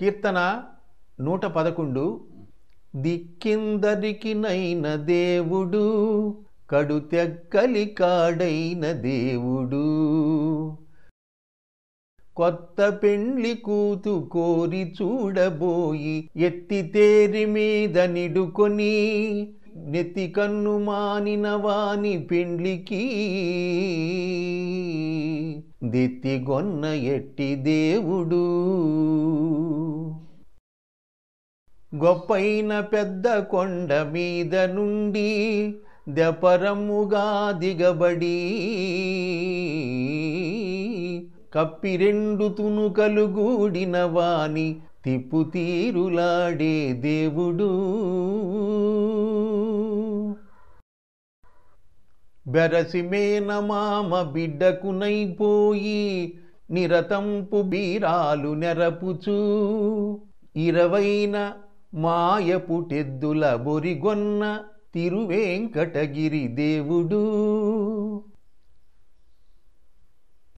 కీర్తన నూట పదకొండు. దిక్కిందరికినైన దేవుడు దేవుడు కడుతెక్కలి కాడైన దేవుడు. కొత్త పెండ్లి కూతు కోరి చూడబోయి ఎత్తి తేరి మీద నిడుకొని నెత్తి కన్ను మానిన వాని పెండ్లికి. దిత్తిగొన్న ఎట్టి దేవుడు. గొప్పైన పెద్ద కొండ మీద నుండి దెపరముగా దిగబడి కప్పి రెండు తునుకలు గూడిన వాణి తిప్పు తీరులాడే దేవుడు. బెరసి మేనమామ బిడ్డకునైపోయి నిరతంపు బీరాలు నెరపుచూ. ఇరవైన మాయపుటెద్దుల బొరిగొన్న తిరువేంకటగిరి దేవుడు